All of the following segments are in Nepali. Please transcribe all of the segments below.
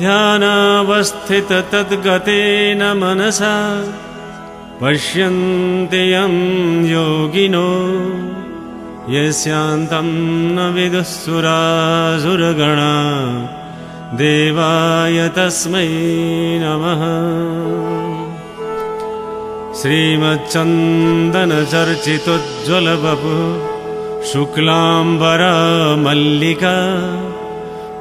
ध्यानावस्थिततद्गतेन मनसा पश्यन्ति यं योगिनो यस्यान्तं न विदुःसुरासुरगणा देवाय तस्मै नमः। श्रीमच्चन्दनचर्चितोज्ज्वलवपु शुक्लाम्बरा मल्लिका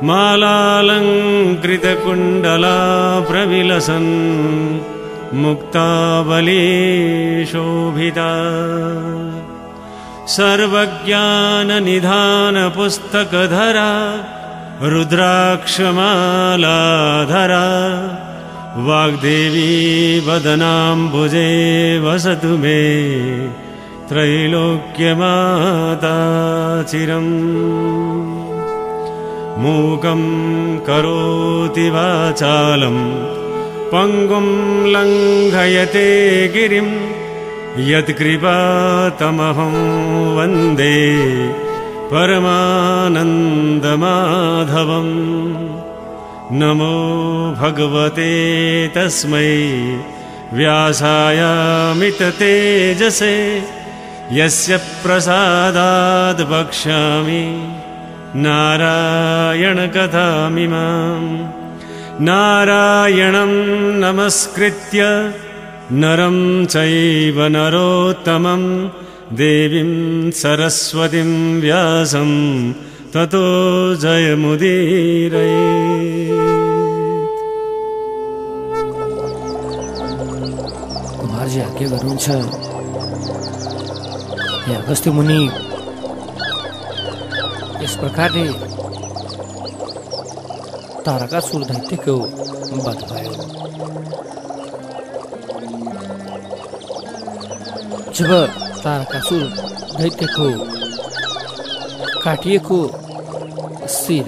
मालालङ्कृतकुण्डला प्रविलसन् मुक्तावली शोभिता सर्वज्ञाननिधानपुस्तकधरा रुद्राक्षमालाधरा वाग्देवी वदनाम्बुजे वसतु मे त्रैलोक्यमाता चिरम् मूकं करोति वाचालं पङ्गुं लङ्घयते गिरिं यत्कृपातमहं वन्दे परमानन्दमाधवम्। नमो भगवते तस्मै व्यासायामिततेजसे यस्य प्रसादाद् वक्ष्यामि नारायणकथामिमाम् नारायणं नमस्कृत्य नरं चैव नरोत्तमं। देवीं सरस्वतीं व्यासं ततो जयमुदीरये। कुमारजी आज्ञा गर्नुहुन्छ हे अगस्त्य मुनि प्रकारले तारका सुर दैत्यको वध भयो। जब तारकासुर दैत्यको काटिएको शिर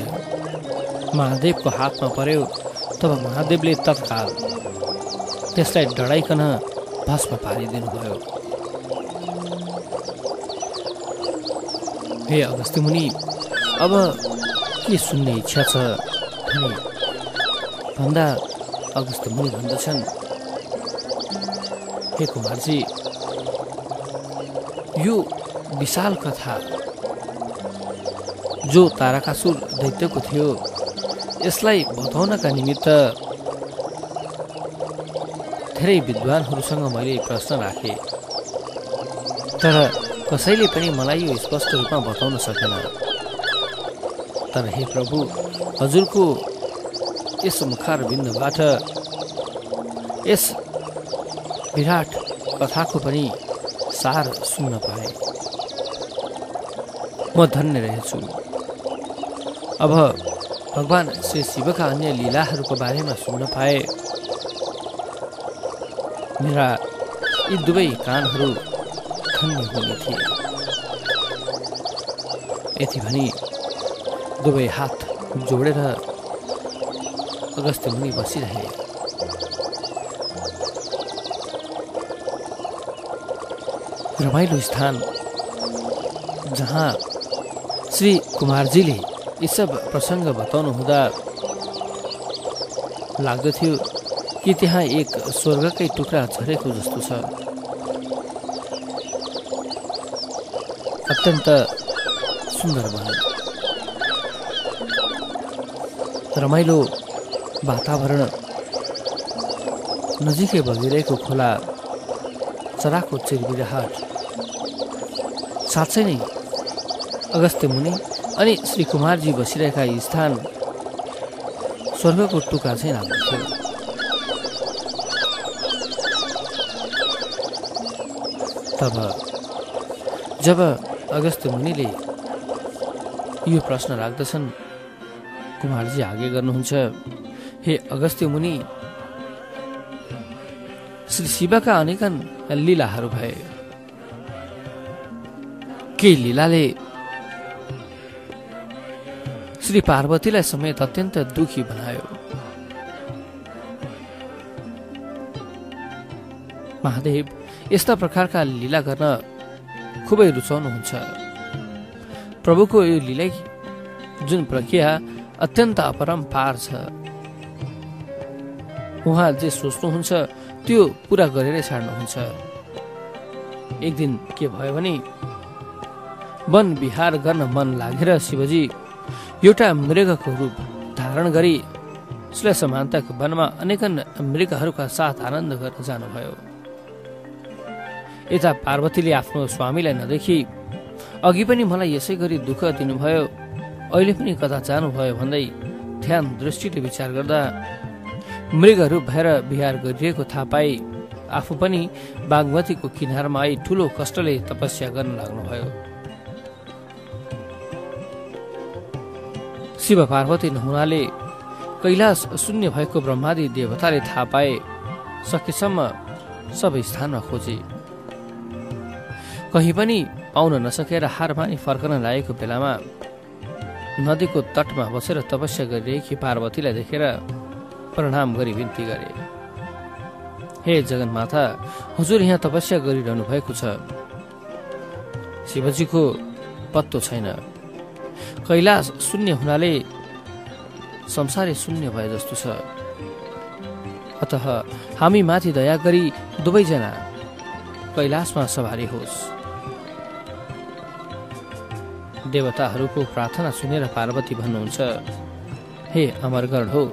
महादेवको हातमा पर्यो तब महादेवले तत्काल त्यसलाई डढाइकन भस्म पारिदिनु भयो हे अगस्त्य मुनि अब के सुन्ने इच्छा छ भने भन्दा अगस्त्य मुनि भन्दछन्। हे कुमारजी यो विशाल कथा जो तारकासुर दैत्यको थियो यसलाई बताउनका निमित्त धेरै विद्वानहरूसँग मैले प्रश्न राखेँ। तर कसैले पनि मलाई यो स्पष्ट रूपमा बताउन सकेन। तर हे प्रभु। हजुरको यस मुखार बिन्दुबाट यस विराट कथाको पनि सार सुन्न पाए। म धन्य रहेछु। अब भगवान् श्री शिवका अन्य लीलाहरूको बारेमा सुन्न पाए। मेरा यी दुवै कानहरू धन्य हुने थिए। यति भनी दुवै हात जोडेर अगस्त्य मुनि बसिरहे। रमाइलो स्थान जहाँ श्री कुमारजीले यी सब प्रसङ्ग बताउनु हुँदा लाग्दथ्यो कि त्यहाँ एक स्वर्गकै टुक्रा झरेको जस्तो छ। अत्यन्त सुन्दर भयो रमाइलो वातावरण नजिकै बगिरहेको खोला चराको चिरबिरहाट। साँच्चै नै अगस्त्य मुनि अनि श्री कुमारजी बसिरहेका स्थान स्वर्गको टुका चाहिँ लाग्दथ्यो तब जब अगस्त्य मुनिले यो प्रश्न राख्दछन् कुमारजी आगे गर्नुहुन्छ हे अगस्त्य मुनि श्री शिवका अनेकन लीलाहरू भए। केही लीलाले श्री पार्वतीलाई समेत अत्यन्त दुखी बनायो। महादेव यस्ता प्रकारका लीला गर्न खुबै रुचाउनुहुन्छ। प्रभुको यो लीला जुन प्रक्रिया अत्यन्त अपरम्पार छ उहाँ जे सोच्नुहुन्छ त्यो पुरा गरेरै छाड्नुहुन्छ। एक दिन के भयो भने वन विहार गर्न मन लागेर शिवजी एउटा मृगको रूप धारण गरी समान्तक वनमा अनेकन मृगहरूका साथ आनन्द गर्न जानुभयो। यता पार्वतीले आफ्नो स्वामीलाई नदेखि अघि पनि मलाई यसै गरी दुःख दिनुभयो। अहिले पनि कता जानुभयो भन्दै ध्यान दृष्टिले विचार गर्दा मृगहरू भएर बिहार गरिरहेको थाहा पाई आफू पनि बागमतीको किनारमा आई ठुलो कष्टले तपस्या गर्न लाग्नुभयो। शिव पार्वती नहुनाले कैलाश शून्य भएको ब्रह्मादि देवताले थाहा पाए सकेसम्म सबै स्थानमा खोजे। कहीँ पनि पाउन नसकेर हार मानि फर्कन लागेको बेलामा नदीको तटमा बसेर तपस्या गरिरहेकी पार्वतीलाई देखेर प्रणाम गरी विन्ती गरे। हे जगन्माता हजुर यहाँ तपस्या गरिरहनु भएको छ। शिवजीको पत्तो छैन। कैलाश शून्य हुनाले संसारै शून्य भए जस्तो छ। अत हामी माथि दया गरी दुवैजना कैलाशमा सवारी होस्। देवताहरूको प्रार्थना सुनेर पार्वती भन्नुहुन्छ हे अमरगढ हो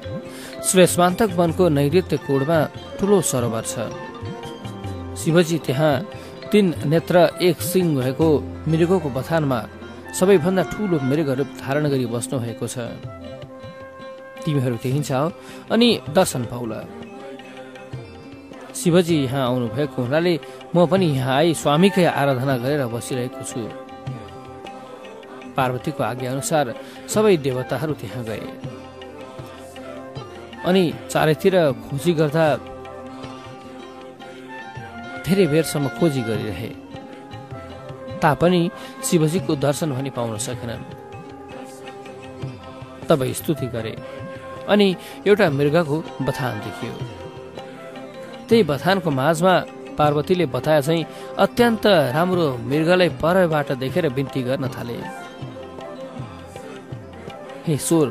श्वेष्मान्तक वनको नैऋत्य कोडमा ठुलो सरोवर छ। शिवजी त्यहाँ तीन नेत्र एक सिंह भएको मृगको बथानमा सबैभन्दा ठुलो मृगहरू धारण गरी बस्नु भएको छ। तिमीहरू त्यही छ अनि दर्शन पाउला। शिवजी यहाँ आउनु भएको हुनाले म पनि यहाँ आई स्वामीकै आराधना गरेर बसिरहेको छु। पार्वतीको आज्ञा अनुसार सबै देवताहरू त्यहाँ गए। अनि चारैतिर खोजी गर्दा धेरै बेरसम्म खोजी गरिरहे। तापनि शिवजीको दर्शन पनि पाउन सकेनन्। तब स्तुति गरे। अनि एउटा मृगको बथान देखियो। त्यही बथानको माझमा पार्वतीले बताए चाहिँ अत्यन्त राम्रो मृगलाई परबाट देखेर बिन्ती गर्न थाले। हे स्वर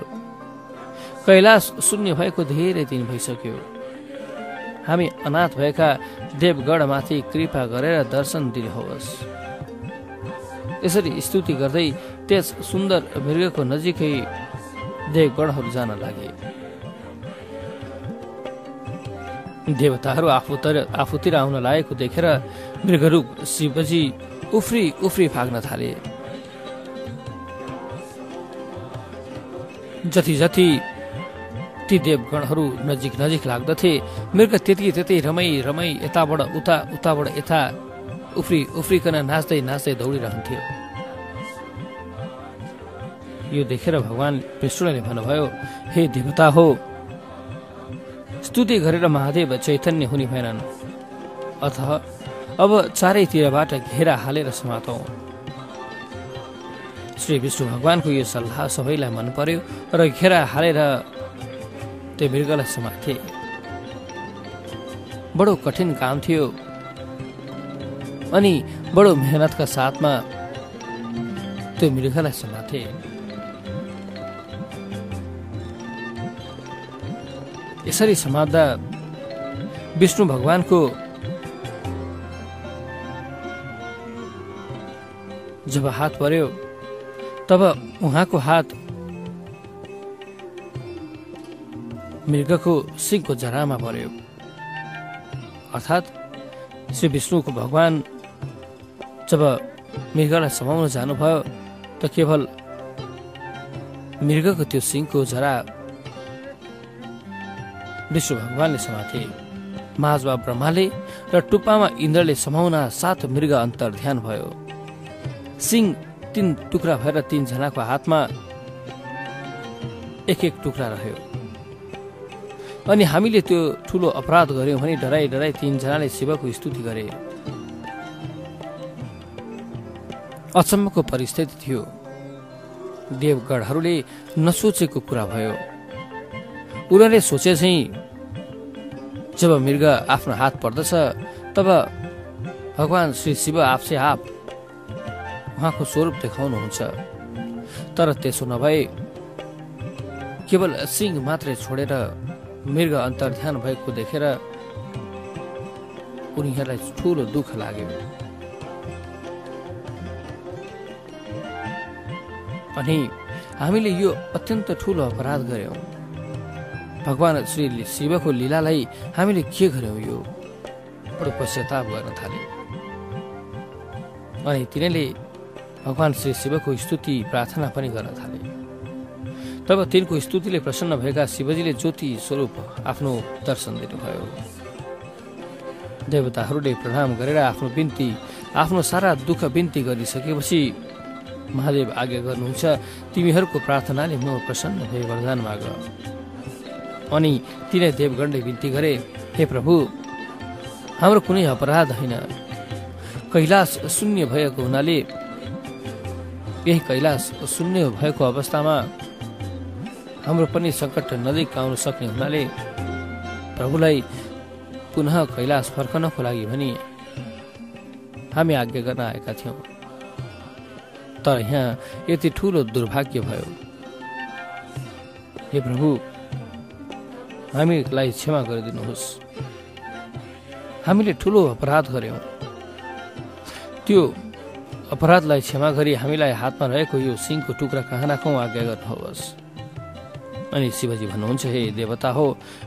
कैलाश शून्य भएको धेरै दिन भइसक्यो। हामी अनाथ भएका देवगढमाथि कृपा गरेर दर्शन दिनुहोस्। यसरी स्तुति गर्दै त्यस सुन्दर मृगको नजिकै देवगणहरू जान लागे। देवताहरू आफूतिर आफूतिर आउन लागेको देखेर मृगहरू शिवजी उफ्री उफ्री भाग्न थाले। जति जति ती देवगणहरू नजिक नजिक लाग्दथे मृग त्यति त्यतै रमाइ रमाइ यताबाट उता उताबाट यता उफ्री उफ्रिकन नाच्दै नाच्दै दौडिरहन्थ्यो। यो देखेर भगवान् विष्णुले भन्नुभयो हे देवता हो स्तुति गरेर महादेव चैतन्य हुने भएनन्। अथ अब चारैतिरबाट घेरा हालेर समातौँ। श्री विष्णु भगवानको यो सल्लाह सबैलाई मन पर्यो र घेरा हालेर त्यो मृगलाई समाथे। बडो कठिन काम थियो अनि बडो मेहनतका साथमा त्यो मृगलाई समाथे। यसरी समात्दा विष्णु भगवानको जब हात पर्यो तब उहाँको हात मृगको सिंहको जरामा पर्यो। अर्थात् श्री विष्णुको भगवान जब मृगलाई समाउन जानुभयो त केवल मृगको त्यो सिंहको जरा विष्णु भगवानले समाथे माझमा ब्रह्माले र टुप्पामा इन्द्रले समाउन सात मृग अन्तर ध्यान भयो। सिंह तीन टुक्रा भएर तीनजनाको हातमा एक एक टुक्रा रह्यो। अनि हामीले त्यो ठुलो अपराध गऱ्यौँ भने डराई डराई तिनजनाले शिवको स्तुति गरे। अचम्मको परिस्थिति थियो। देवगढहरूले नसोचेको कुरा भयो। उनीहरूले सोचे चाहिँ जब मृग आफ्नो हात पर्दछ तब भगवान् श्री शिव आफसे आप उहाँको स्वरूप देखाउनुहुन्छ। तर त्यसो नभए केवल सिंह मात्रै छोडेर मृग अन्तर्ध्यान भएको देखेर उनीहरूलाई ठुलो दुःख लाग्यो। अनि हामीले यो अत्यन्त ठुलो अपराध गर्यौँ भगवान् श्री शिवको लीलालाई हामीले के गर्यौँ यो? पश्चाताप गर्न थाल्यो। अनि तिनीहरूले भगवान् श्री शिवको स्तुति प्रार्थना पनि गर्न थाले। तब तिनको स्तुतिले प्रसन्न भएका शिवजीले ज्योति स्वरूप आफ्नो दर्शन दिनुभयो। देवताहरूले प्रणाम गरेर आफ्नो बिन्ती आफ्नो सारा दुःख बिन्ती गरिसकेपछि महादेव आज्ञा गर्नुहुन्छ तिमीहरूको प्रार्थनाले म प्रसन्न भए वरदान माग अनि तिनै देवगणले बिन्ती गरे हे प्रभु हाम्रो कुनै अपराध होइन। कैलाश शून्य भएको हुनाले यही कैलाश शून्य भएको अवस्थामा हाम्रो पनि सङ्कट नजिक आउन सक्ने हुनाले प्रभुलाई पुनः कैलाश फर्कनको लागि भनी हामी आज्ञा गर्न आएका थियौँ। तर यहाँ यति ठुलो दुर्भाग्य भयो। हे प्रभु हामीलाई क्षमा गरिदिनुहोस्। हामीले ठुलो अपराध गर्यौँ त्यो अपराधलाई क्षमा गरी हामीलाई हातमा रहेको यो सिंहको टुक्रा कहाँ राखौँ आज्ञा गर्नुहोस्। अनि शिवजी भन्नुहुन्छ हे देवता हो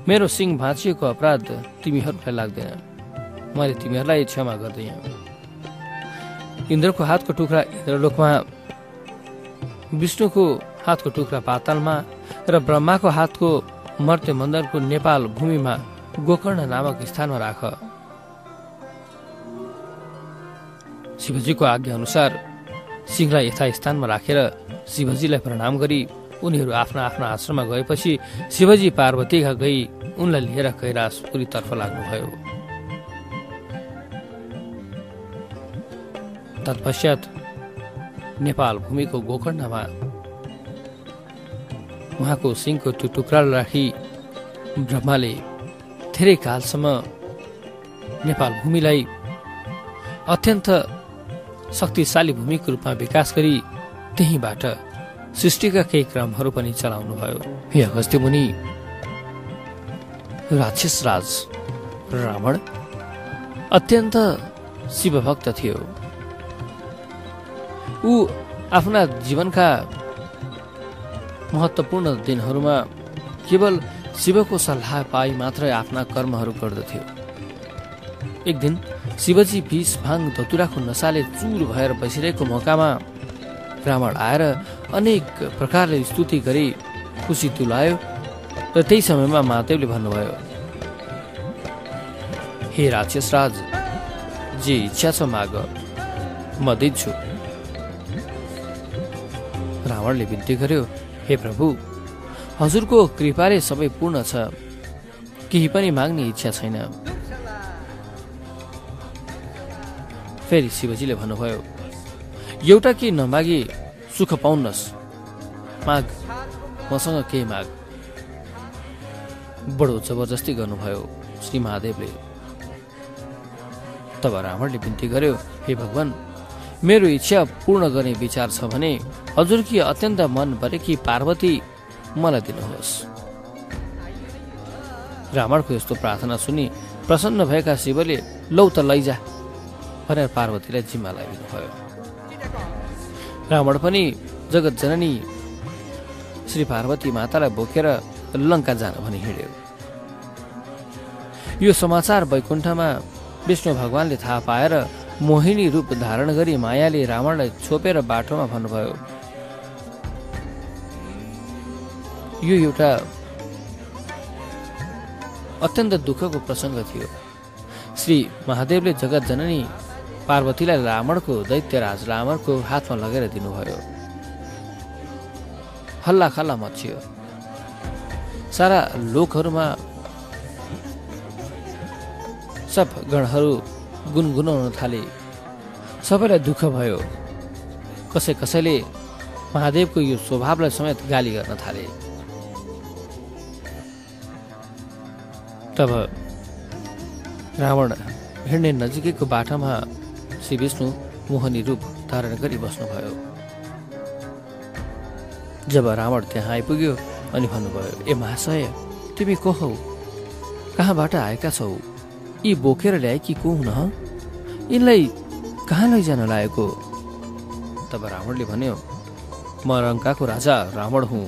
मेरो सिंह भाँचिएको अपराध तिमीहरूलाई लाग्दैन। मैले तिमीहरूलाई क्षमा गर्दैन इन्द्रको हातको टुक्रा इन्द्रलोकमा विष्णुको हातको टुक्रा पातालमा र ब्रह्माको हातको मर्त्य मन्दरको नेपाल भूमिमा गोकर्ण नामक स्थानमा राख। शिवजीको आज्ञा अनुसार सिंहलाई यथास्थानमा राखेर शिवजीलाई प्रणाम गरी उनीहरू आफ्ना आफ्ना आश्रममा गएपछि शिवजी पार्वतीका गई उनलाई लिएर कैलाशपुरीतर्फ लाग्नुभयो। तत्पश्चात नेपाल भूमिको गोकर्णमा उहाँको सिंहको त्यो टुक्रा राखी ब्रह्माले धेरै कालसम्म नेपाल भूमिलाई अत्यन्त शक्तिशाली भूमिको रूपमा विकास गरी त्यहीँबाट सृष्टिका केही क्रमहरू पनि चलाउनु भयो हे अगस्त्य मुनि राक्षस राज रावण अत्यन्त शिवभक्त थियो। ऊ आफ्ना जीवनका महत्त्वपूर्ण दिनहरूमा केवल शिवको सल्लाह पाई मात्रै आफ्ना कर्महरू गर्दथ्यो। एक दिन शिवजी विष भाङ धतुराको नसाले चुर भएर बसिरहेको मौकामा रावण आएर अनेक प्रकारले स्तुति गरी खुसी तुलायो र त्यही समयमा महादेवले भन्नुभयो हे राक्षस राज जे इच्छा छ माग म दिन्छु। रावणले बिन्ती गर्यो हे प्रभु हजुरको कृपाले सबै पूर्ण छ। केही पनि माग्ने इच्छा छैन। फेरि शिवजीले भन्नुभयो एउटा केही नमागी सुख पाउन्नस्। माग मसँग केही माग। बडो जबरजस्ती गर्नुभयो श्री महादेवले। तब रावणले बिन्ती गर्यो हे भगवान् मेरो इच्छा पूर्ण गर्ने विचार छ भने हजुरकी अत्यन्त मन परेकी पार्वती मलाई दिनुहोस्? रावणको यस्तो प्रार्थना सुनि प्रसन्न भएका शिवले लौ त लैजा। भनेर पार्वतीलाई जिम्मा लगाइदिनुभयो रावण पनि जगत जननी श्री पार्वती मातालाई बोकेर लङ्का जान भनी हिँड्यो। यो समाचार वैकुण्ठमा विष्णु भगवानले थाहा पाएर मोहिनी रूप धारण गरी मायाले रावणलाई छोपेर बाटोमा भन्नुभयो यो एउटा अत्यन्त दुःखको प्रसङ्ग थियो। श्री महादेवले जगत जननी पार्वतीलाई रावणको दैत्यराज रावणको हातमा लगेर दिनुभयो। हल्ला खल्ला मचियो सारा लोकहरूमा सब गणहरू गुनगुनाउन थाले। सबैलाई दुःख भयो। कसै कसैले महादेवको यो स्वभावलाई समेत गाली गर्न थाले। तब रावण हिँड्ने नजिकैको बाटामा श्री विष्णु मोहनी रूप धारण गरी बस्नुभयो। जब रावण त्यहाँ आइपुग्यो अनि भन्नुभयो ए महाशय तिमी को हौ? कहाँबाट आएका छौ? यी बोकेर ल्याए कि को हुन? यिनलाई कहाँ लैजान लागेको? तब रावणले भन्यो म रङ्काको राजा रावण हुँ।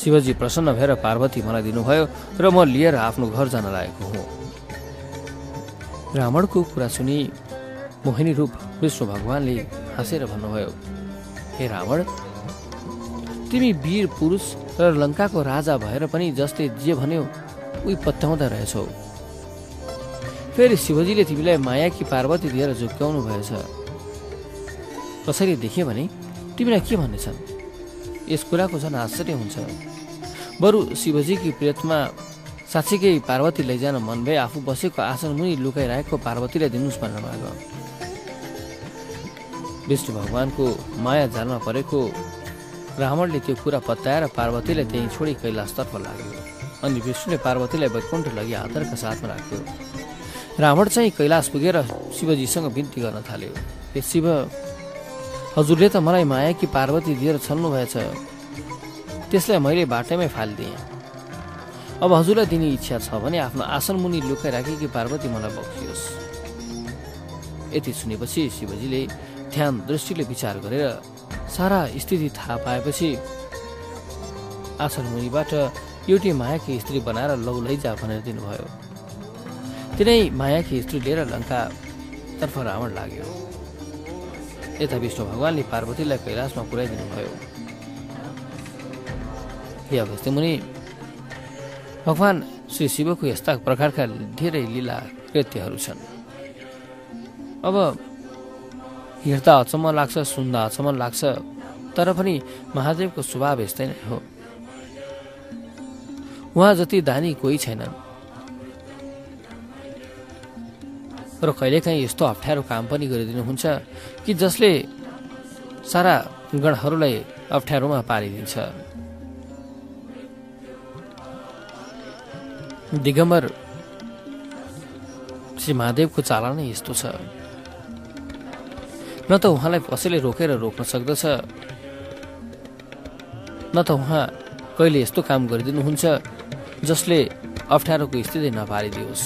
शिवजी प्रसन्न भएर पार्वती मलाई दिनुभयो र म लिएर आफ्नो घर जान लागेको हुँ रावणको कुरा सुनि मोहिनी रूप विष्णु भगवानले हाँसेर भन्नुभयो हे रावण तिमी वीर पुरुष र लङ्काको राजा भएर पनि जसले जे भन्यो उही पत्याउँदा रहेछौ। फेरि शिवजीले तिमीलाई मायाकी पार्वती दिएर झुक्क्याउनु भएछ। कसैले देख्यो भने तिमीलाई के भन्नेछन्? यस कुराको झन् आश्चर्य हुन्छ। बरु शिवजीकी प्रेतमा साँच्चीकै पार्वती लैजान मन भए आफू बसेको आसन मुनि लुकाइरहेको पार्वतीलाई दिनुहोस् भनेर माग विष्णु भगवानको माया जालमा परेको रावणले त्यो कुरा पत्याएर पार्वतीलाई त्यहीँ छोडी कैलाशतर्फ लाग्यो। अनि विष्णुले पार्वतीलाई वैकुण्ठ लगी आदरका साथमा राख्यो। रावण चाहिँ कैलाश पुगेर शिवजीसँग बिन्ती गर्न थाल्यो। ए शिव हजुरले त मलाई माया कि पार्वती दिएर छल्नु भएछ? त्यसलाई मैले बाटैमै फालिदिएँ। अब हजुरलाई दिने इच्छा छ भने आफ्नो आसन मुनि लुकाइराखेकी पार्वती मलाई बक्सियोस्। यति सुनेपछि शिवजीले ध्यान दृष्टिले विचार गरेर सारा स्थिति थाहा पाएपछि आसन मुनिबाट एउटी मायाकी स्त्री बनाएर लौ लैजा भनेर दिनुभयो। तिनै मायाकी स्त्री लिएर लङ्कातर्फ रावण लाग्यो। यता विष्णु भगवान्ले पार्वतीलाई कैलाशमा पुर्याइदिनु भयो हे अगस्त्य मुनि भगवान् श्री शिवको यस्ता प्रकारका धेरै लीला कृत्यहरू छन्। अब हेर्दा अचम्म लाग्छ सुन्दा अचम्म लाग्छ तर पनि महादेवको स्वभाव यस्तै नै हो। उहाँ जति दानी कोही छैनन्। र कहिलेकाहीँ यस्तो अप्ठ्यारो काम पनि गरिदिनुहुन्छ कि जसले सारा गणहरूलाई अप्ठ्यारोमा पारिदिन्छ। दिगम्बर श्री महादेवको चाला नै यस्तो छ। न त उहाँलाई कसैले रोकेर रोक्न सक्दछ। न त उहाँ कहिले यस्तो काम गरिदिनुहुन्छ जसले अप्ठ्यारोको स्थिति नपारिदियोस्।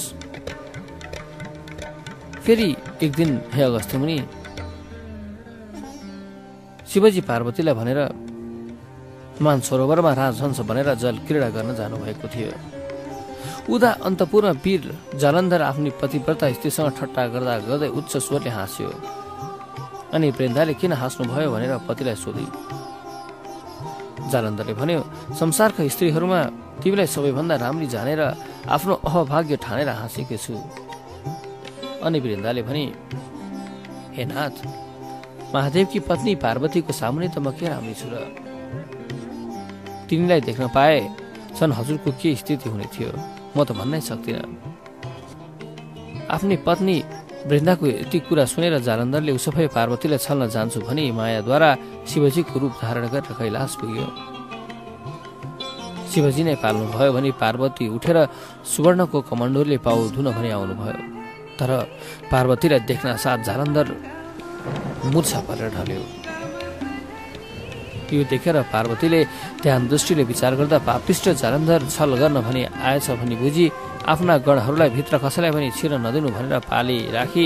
फेरि एक दिन हे मुनि शिवजी पार्वतीलाई भनेर मान सरोवरमा राजहंस भनेर जल क्रीडा गर्न जानुभएको थियो। उदा अन्तपूर्ण वीर जालन्धर आफ्नो पतिव्रता स्त्रीसँग ठट्टा गर्दा गर्दै उच्च स्वरले हाँस्यो। अनि वृन्दाले किन हाँस्नुभयो भनेर पतिलाई सोधे। जालन्धरले भन्यो संसारका स्त्रीहरूमा तिमीलाई सबैभन्दा राम्री जानेर आफ्नो अहभाग्य ठानेर हाँसेकी छु। अनि वृन्दाले भने हे नाथ महादेवकी पत्नी पार्वतीको सामुने त म के राम्री छु र? तिनीलाई देख्न पाए छन् हजुरको के स्थिति हुने थियो? म त भन्नै सक्दिनँ। आफ्नै पत्नी वृन्दाको यति कुरा सुनेर जालन्धरले उसो भए पार्वतीलाई छल्न जान्छु भनी मायाद्वारा शिवजीको रूप धारण गरेर कैलाश पुग्यो। शिवजी नै पाल्नुभयो भने पार्वती उठेर सुवर्णको कमण्डोरले पाउ धुन भनी आउनुभयो। तर पार्वतीलाई देख्न साथ जालन्धर मुर्छा परेर ढल्यो। यो देखेर पार्वतीले ध्यान दृष्टिले विचार गर्दा पापिष्ट जालन्धर छल गर्न भनी आएछ भनी बुझी आफ्ना गणहरूलाई भित्र कसैलाई पनि छिर नदिनु भनेर पाली राखी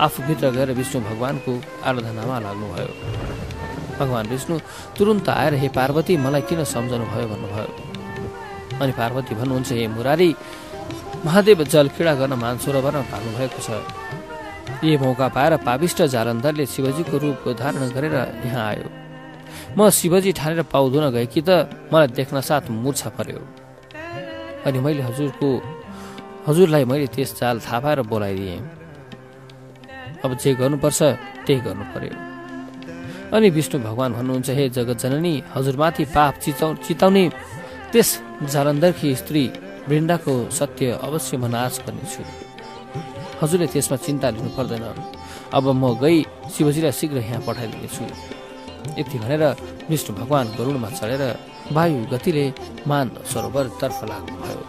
आफूभित्र गएर विष्णु भगवानको आराधनामा लाग्नुभयो। भगवान् विष्णु तुरुन्त आएर हे पार्वती मलाई किन सम्झनु भयो भन्नुभयो। अनि पार्वती भन्नुहुन्छ हे मुरारी महादेव जल क्रीडा गर्न मानसरोवरमा भएको छ। यही मौका पाएर पाविष्ट जालन्धरले शिवजीको रूप धारण गरेर यहाँ आयो। म शिवजी ठानेर पाउ धुन गएकी त मलाई देख्न साथ मुर्छा पर्यो। अनि मैले हजुरको हजुरलाई मैले त्यस चाल थाहा पाएर बोलाइदिएँ। अब जे गर्नुपर्छ त्यही गर्नु पर्यो। अनि विष्णु भगवान् भन्नुहुन्छ हे जगत जननी हजुरमाथि पाप चिचाउ चिताउने त्यस जालन्धरकी स्त्री वृन्दाको सत्य अवश्य म नाश गर्नेछु। हजुरले त्यसमा चिन्ता लिनु पर्दैन। अब म गई शिवजीलाई शीघ्र यहाँ पठाइदिनेछु। यति भनेर विष्णु भगवान गरुडमा चढेर वायु गतिले मान सरोवरतर्फ लाग्नुभयो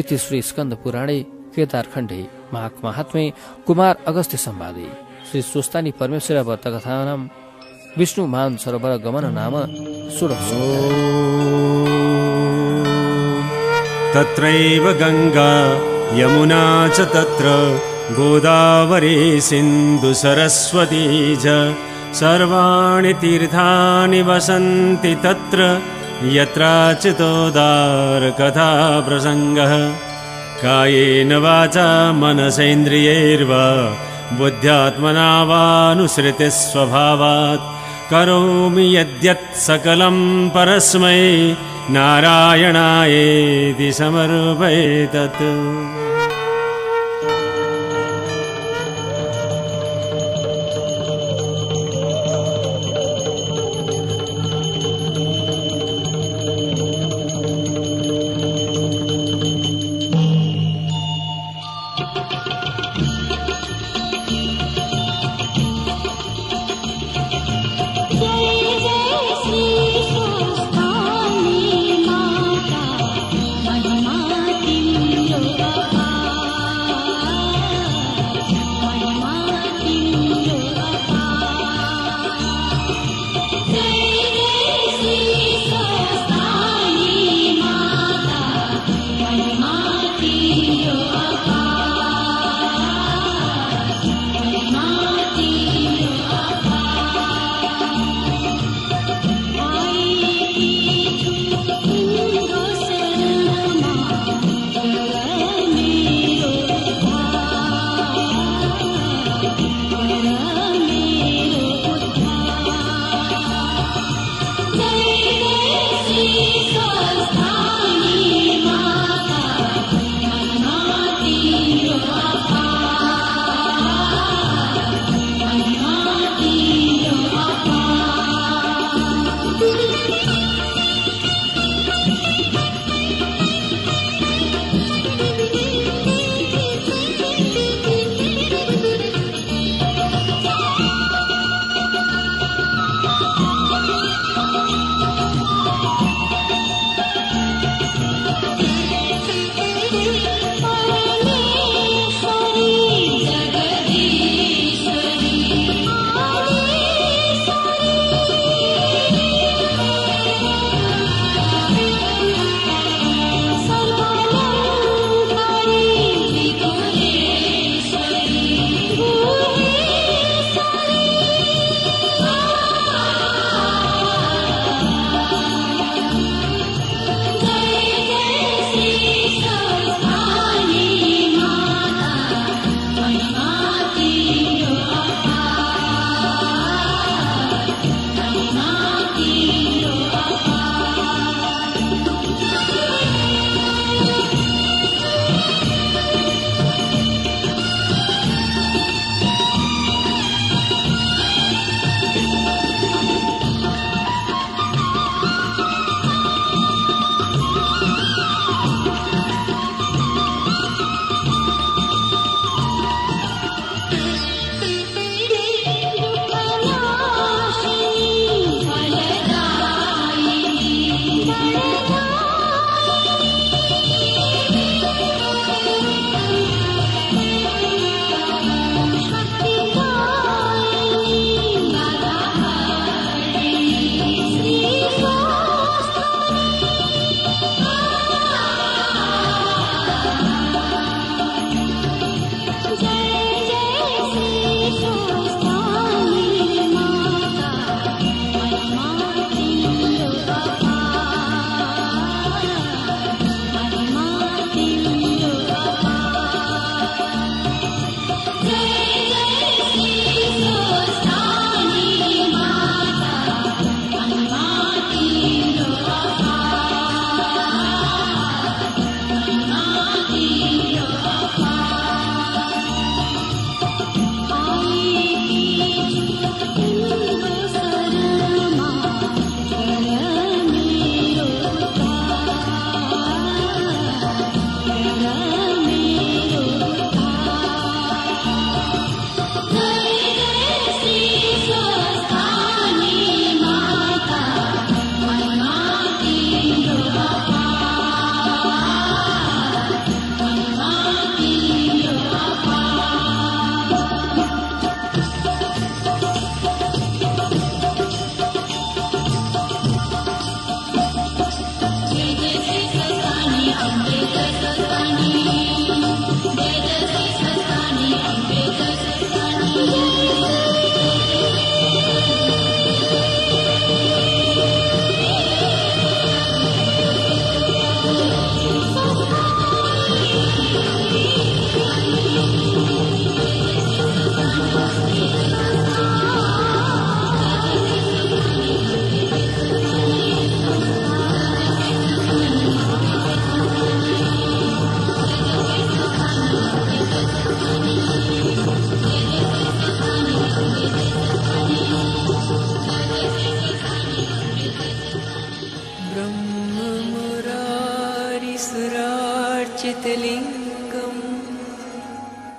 इति श्री स्कन्द पुराणे केदार खण्डे माघ महात्मे कुमार अगस्त्य सम्वादे श्री सुस्तानी परमेश्वर व्रतकथानाम विष्णु मान सरोवर गमन नाम तत्रैव गङ्गा यमुना च तत्र गोदावरी सिन्धु सरस्वती च। सर्वाणि तीर्थानि वसन्ति तत्र यत्राचितोदारकथा प्रसङ्गः कायेन वाचा मनसेन्द्रियैर्वा बुद्ध्यात्मना वानुसृतिस्वभावात्। करोमि यद्यत् सकलं परस्मै नारायणायेति समर्पयेतत्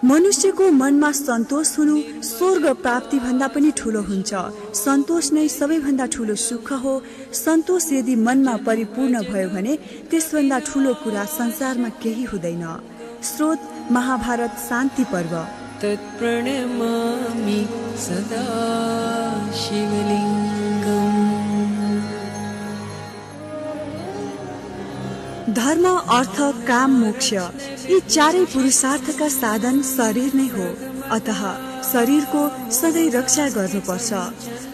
मनुष्यको मनमा सन्तोष हुनु स्वर्ग प्राप्ति भन्दा पनि ठुलो हुन्छ। सन्तोष नै सबैभन्दा ठुलो सुख हो। सन्तोष यदि मनमा परिपूर्ण भयो भने त्यसभन्दा ठुलो कुरा संसारमा केही हुँदैन। स्रोत महाभारत शान्ति पर्व। तत्प्रणमामि सदा शिवलिङ्गम्। धर्म अर्थ काम मोक्ष यी चारै पुरुषार्थका साधन शरीर नै हो। अतः शरीरको सधैँ रक्षा गर्नुपर्छ।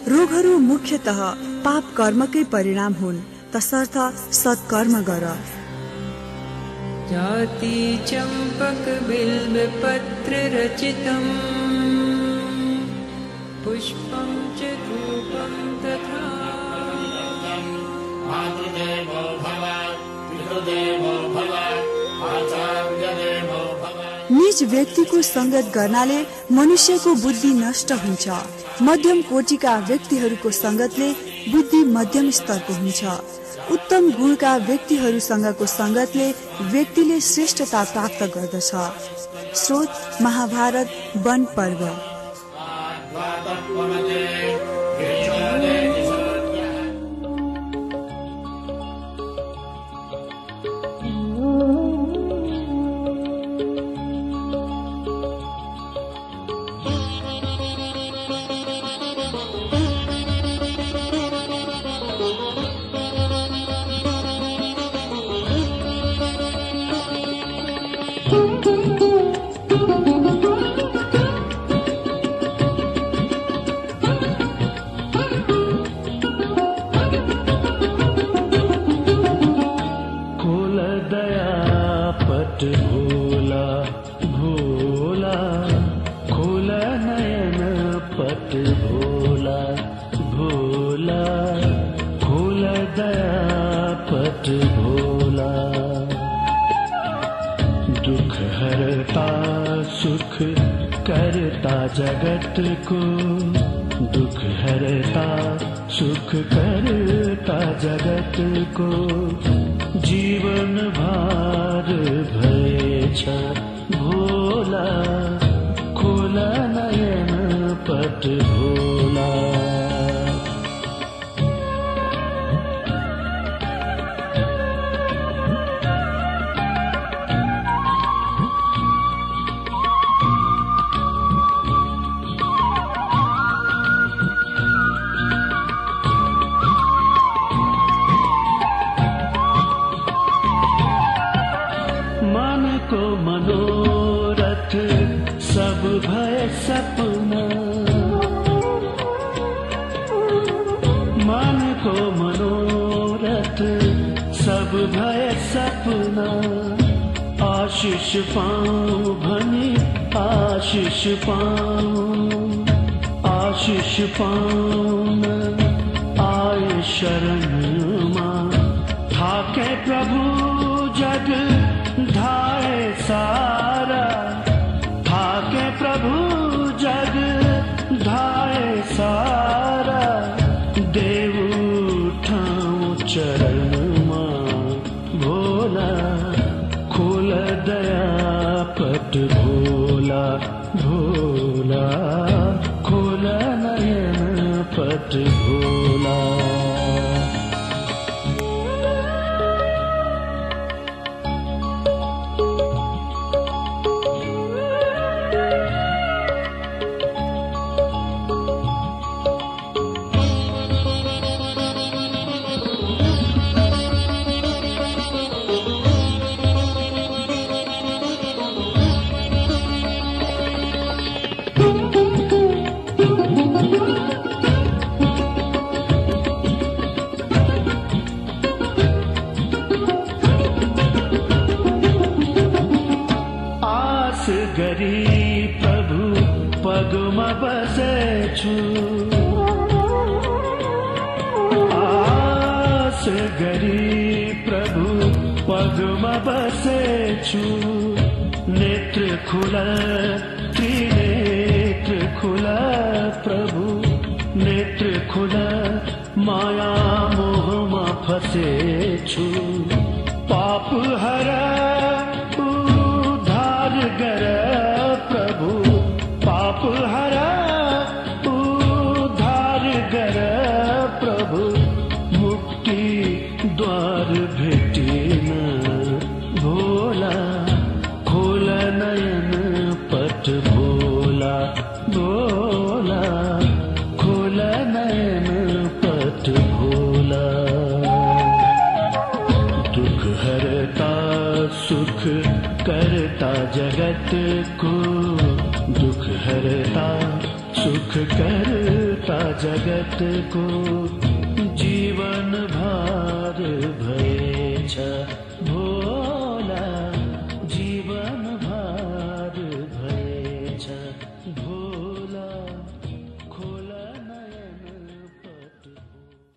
रोगहरू मुख्यतः पाप कर्मकै परिणाम हुन्। तसर्थ सत्कर्म गर। जाति चम्पकबिल्बपत्ररचितम् पुष्पं च धूपं तथा। मातृदेवो भव निज व्यक्तिको संगत गर्नाले मनुष्यको बुद्धि नष्ट हुन्छ। मध्यम कोटिका व्यक्तिहरूको संगतले बुद्धि मध्यम स्तरको हुन्छ। उत्तम गुणका व्यक्तिहरूसँगको संगतले व्यक्तिले श्रेष्ठता प्राप्त गर्दछ। स्रोत महाभारत वन पर्व। जगत को दुख हरता सुख करता जगत को। आशीष पाऊं भनी आशीष पाऊं आशीष पाऊं ভোলা नेत्र खुला त्रिनेत्र खुला प्रभु नेत्र खुला माया मोहमा फसे छु पाप हरा जगत को